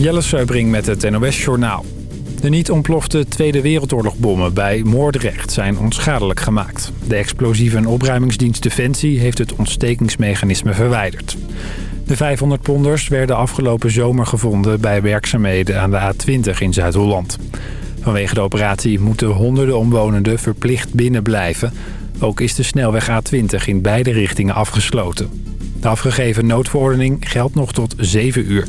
Jelle Seubring met het NOS Journaal. De niet ontplofte Tweede Wereldoorlogbommen bij Moordrecht zijn onschadelijk gemaakt. De explosieve en opruimingsdienst Defensie heeft het ontstekingsmechanisme verwijderd. De 500 ponders werden afgelopen zomer gevonden bij werkzaamheden aan de A20 in Zuid-Holland. Vanwege de operatie moeten honderden omwonenden verplicht binnen blijven. Ook is de snelweg A20 in beide richtingen afgesloten. De afgegeven noodverordening geldt nog tot 7 uur.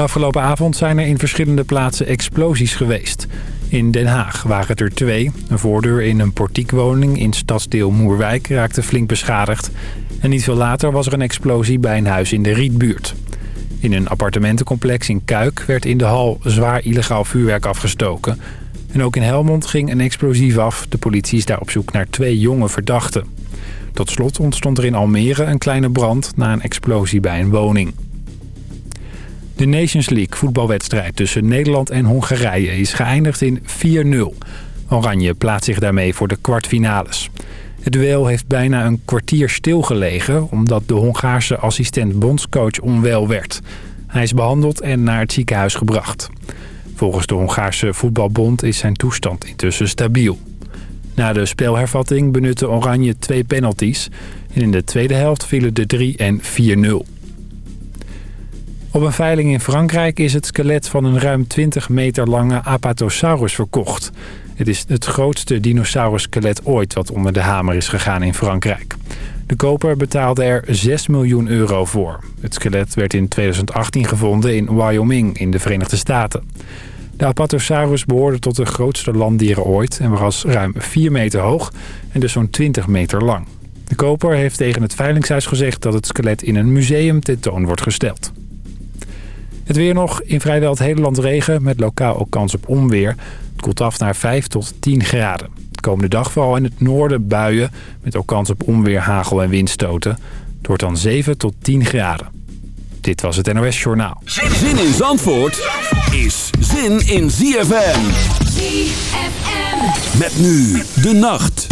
Afgelopen avond zijn er in verschillende plaatsen explosies geweest. In Den Haag waren het er twee. Een voordeur in een portiekwoning in stadsdeel Moerwijk raakte flink beschadigd. En niet veel later was er een explosie bij een huis in de Rietbuurt. In een appartementencomplex in Kuik werd in de hal zwaar illegaal vuurwerk afgestoken. En ook in Helmond ging een explosief af. De politie is daar op zoek naar twee jonge verdachten. Tot slot ontstond er in Almere een kleine brand na een explosie bij een woning. De Nations League voetbalwedstrijd tussen Nederland en Hongarije is geëindigd in 4-0. Oranje plaatst zich daarmee voor de kwartfinales. Het duel heeft bijna een kwartier stilgelegen... omdat de Hongaarse assistent bondscoach onwel werd. Hij is behandeld en naar het ziekenhuis gebracht. Volgens de Hongaarse voetbalbond is zijn toestand intussen stabiel. Na de spelhervatting benutte Oranje twee penalties... en in de tweede helft vielen de 3 en 4-0. Op een veiling in Frankrijk is het skelet van een ruim 20 meter lange Apatosaurus verkocht. Het is het grootste dinosaurus-skelet ooit wat onder de hamer is gegaan in Frankrijk. De koper betaalde er 6 miljoen euro voor. Het skelet werd in 2018 gevonden in Wyoming in de Verenigde Staten. De Apatosaurus behoorde tot de grootste landdieren ooit en was ruim 4 meter hoog en dus zo'n 20 meter lang. De koper heeft tegen het veilingshuis gezegd dat het skelet in een museum tentoon wordt gesteld. Het weer nog. In vrijwel het hele land regen met lokaal ook kans op onweer. Het koelt af naar 5 tot 10 graden. De komende dag vooral in het noorden buien met ook kans op onweer, hagel en windstoten. Het wordt dan 7 tot 10 graden. Dit was het NOS Journaal. Zin in Zandvoort is zin in ZFM. ZFM. Met nu de nacht.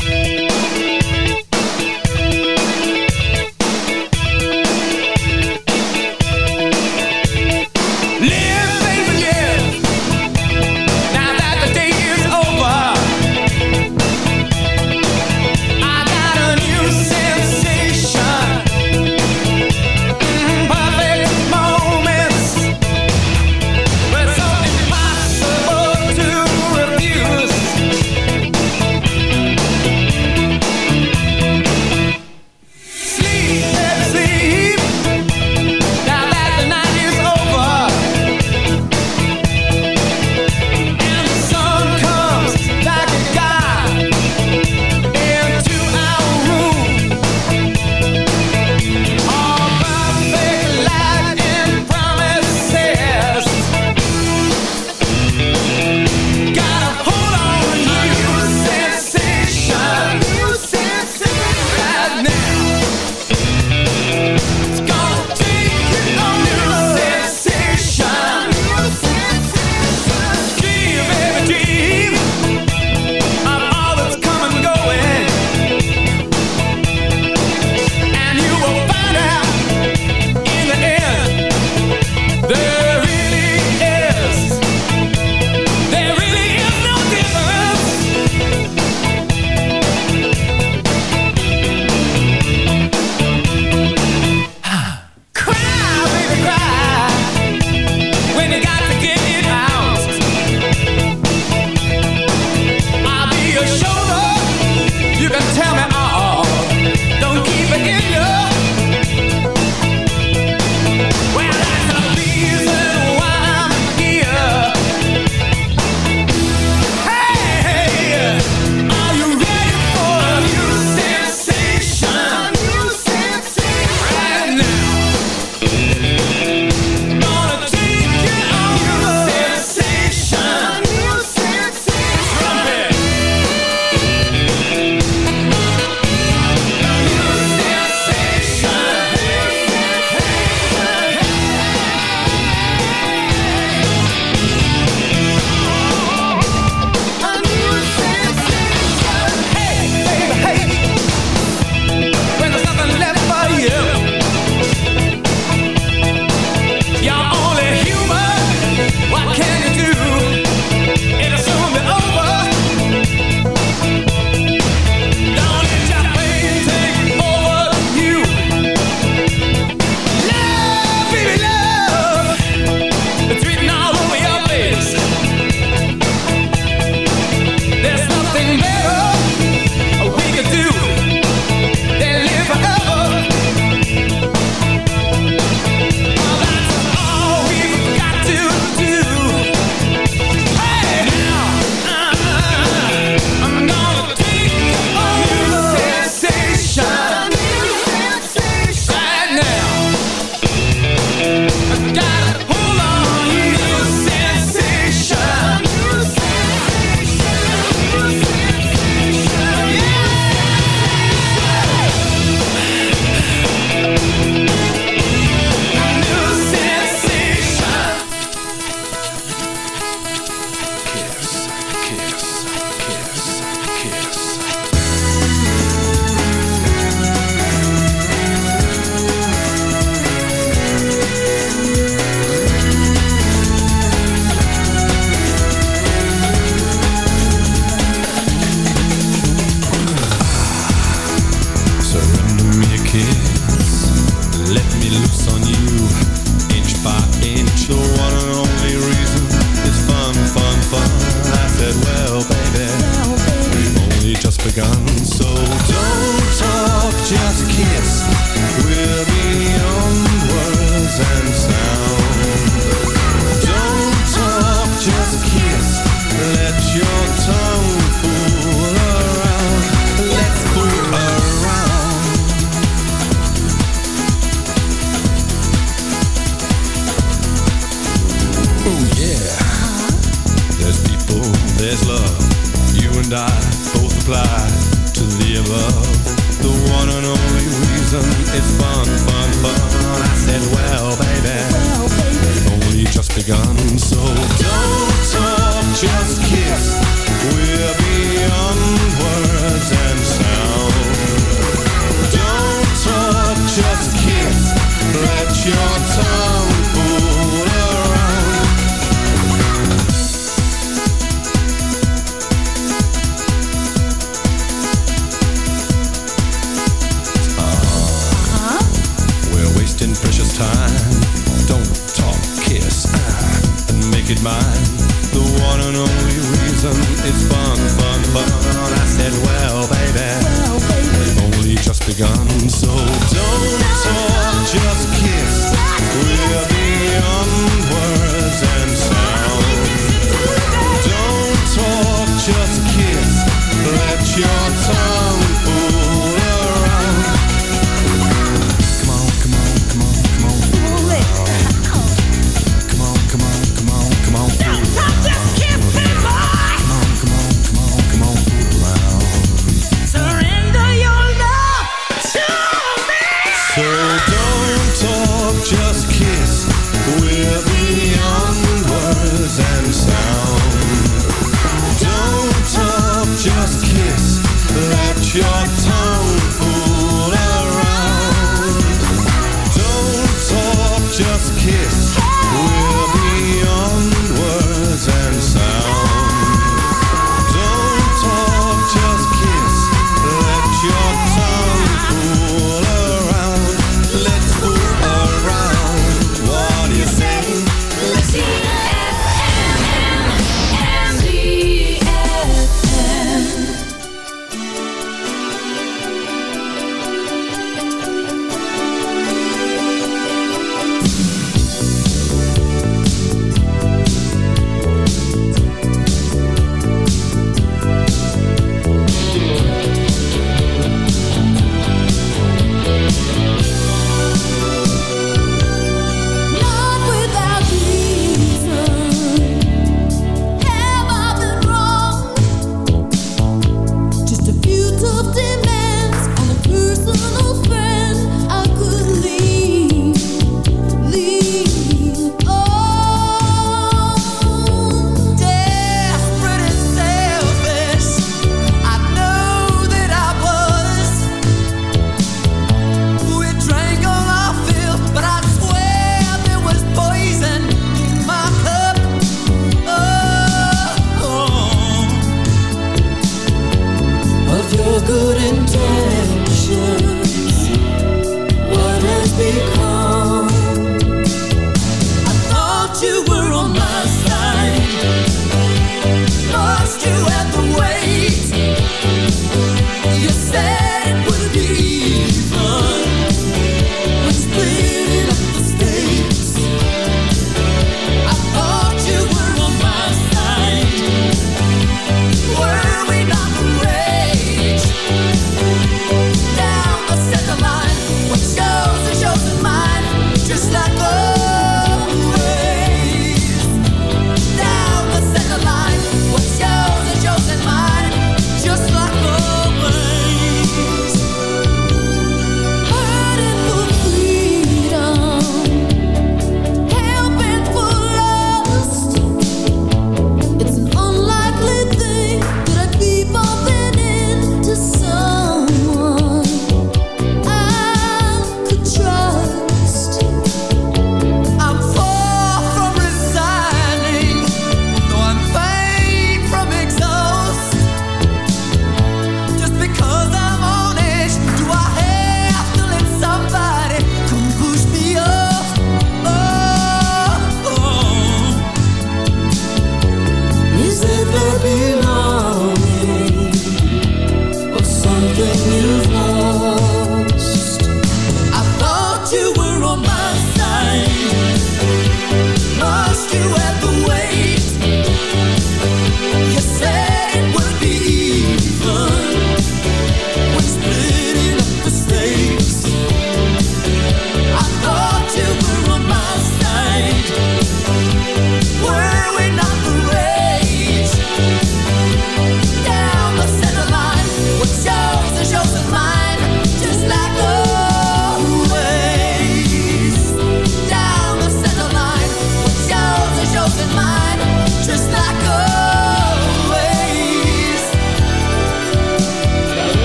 Let your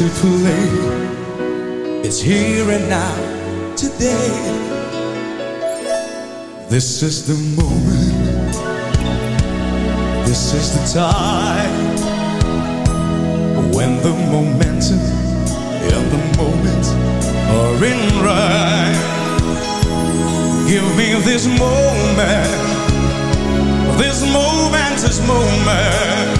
into play. It's here and now, today. This is the moment. This is the time when the momentum and the moment are in right. Give me this moment, this momentous moment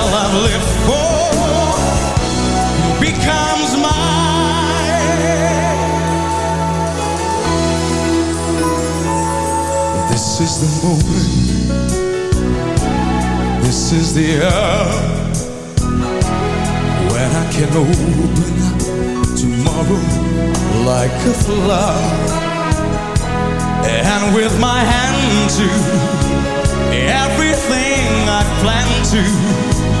can open up tomorrow like a flower, and with my hand to everything I plan to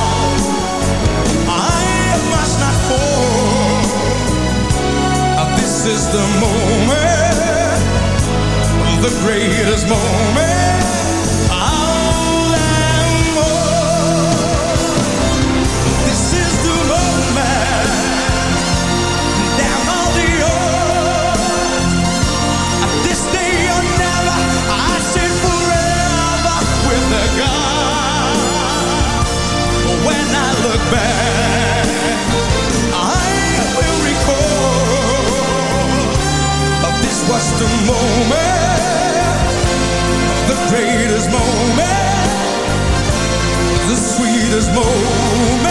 this is the moment, the greatest moment of them all. This is the all the earth. This day or never, I forever with. When I look back, was the moment, the greatest moment, the sweetest moment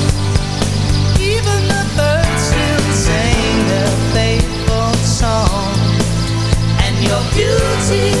Beauty